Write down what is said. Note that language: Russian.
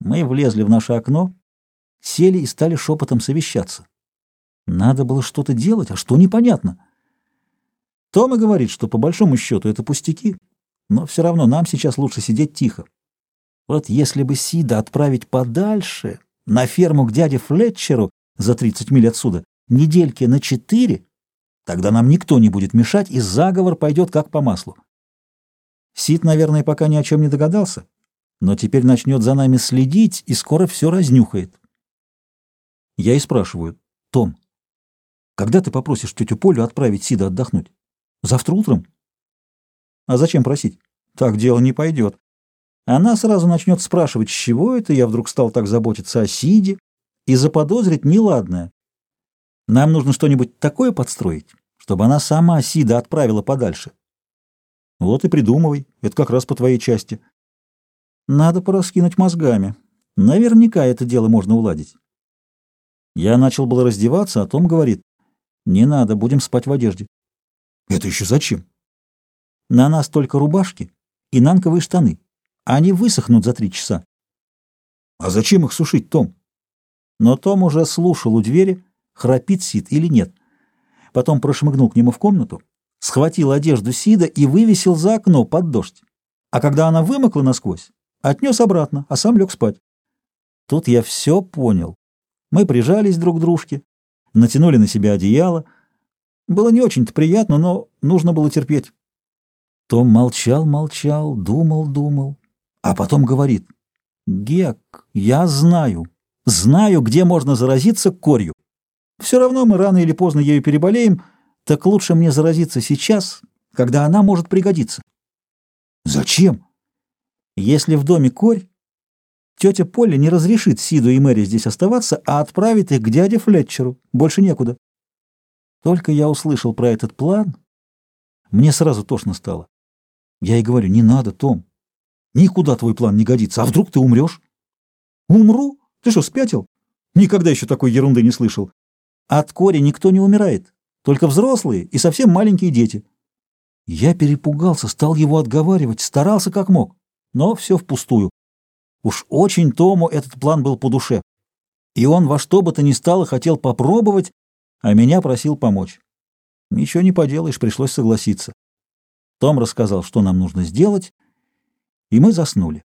Мы влезли в наше окно, сели и стали шепотом совещаться. Надо было что-то делать, а что непонятно. Тома говорит, что по большому счету это пустяки, но все равно нам сейчас лучше сидеть тихо. Вот если бы Сида отправить подальше, на ферму к дяде Флетчеру за 30 миль отсюда, недельки на четыре, тогда нам никто не будет мешать, и заговор пойдет как по маслу. Сид, наверное, пока ни о чем не догадался, но теперь начнет за нами следить и скоро все разнюхает. Я и спрашиваю, Том, когда ты попросишь тетю Полю отправить Сида отдохнуть? Завтра утром? А зачем просить? Так дело не пойдет. Она сразу начнет спрашивать, с чего это я вдруг стал так заботиться о Сиде и заподозрить неладное. Нам нужно что-нибудь такое подстроить, чтобы она сама Сида отправила подальше. Вот и придумывай, это как раз по твоей части. Надо пораскинуть мозгами. Наверняка это дело можно уладить. Я начал было раздеваться, а Том говорит, не надо, будем спать в одежде. Это еще зачем? На нас только рубашки и нанковые штаны. Они высохнут за три часа. А зачем их сушить, Том? Но Том уже слушал у двери, храпит Сид или нет. Потом прошмыгнул к нему в комнату, схватил одежду Сида и вывесил за окно под дождь. А когда она вымокла насквозь, отнес обратно, а сам лег спать. Тут я все понял. Мы прижались друг к дружке, натянули на себя одеяло. Было не очень-то приятно, но нужно было терпеть. Том молчал, молчал, думал, думал, а потом говорит, «Гек, я знаю, знаю, где можно заразиться корью. Все равно мы рано или поздно ею переболеем, так лучше мне заразиться сейчас, когда она может пригодиться». «Зачем?» «Если в доме корь, тетя Полли не разрешит Сиду и Мэри здесь оставаться, а отправит их к дяде Флетчеру. Больше некуда». Только я услышал про этот план, мне сразу тошно стало. Я ей говорю, не надо, Том. Никуда твой план не годится. А вдруг ты умрешь? Умру? Ты что, спятил? Никогда еще такой ерунды не слышал. От кори никто не умирает. Только взрослые и совсем маленькие дети. Я перепугался, стал его отговаривать, старался как мог. Но все впустую. Уж очень Тому этот план был по душе. И он во что бы то ни стало хотел попробовать, а меня просил помочь. Ничего не поделаешь, пришлось согласиться. Том рассказал, что нам нужно сделать, и мы заснули.